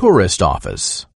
tourist office.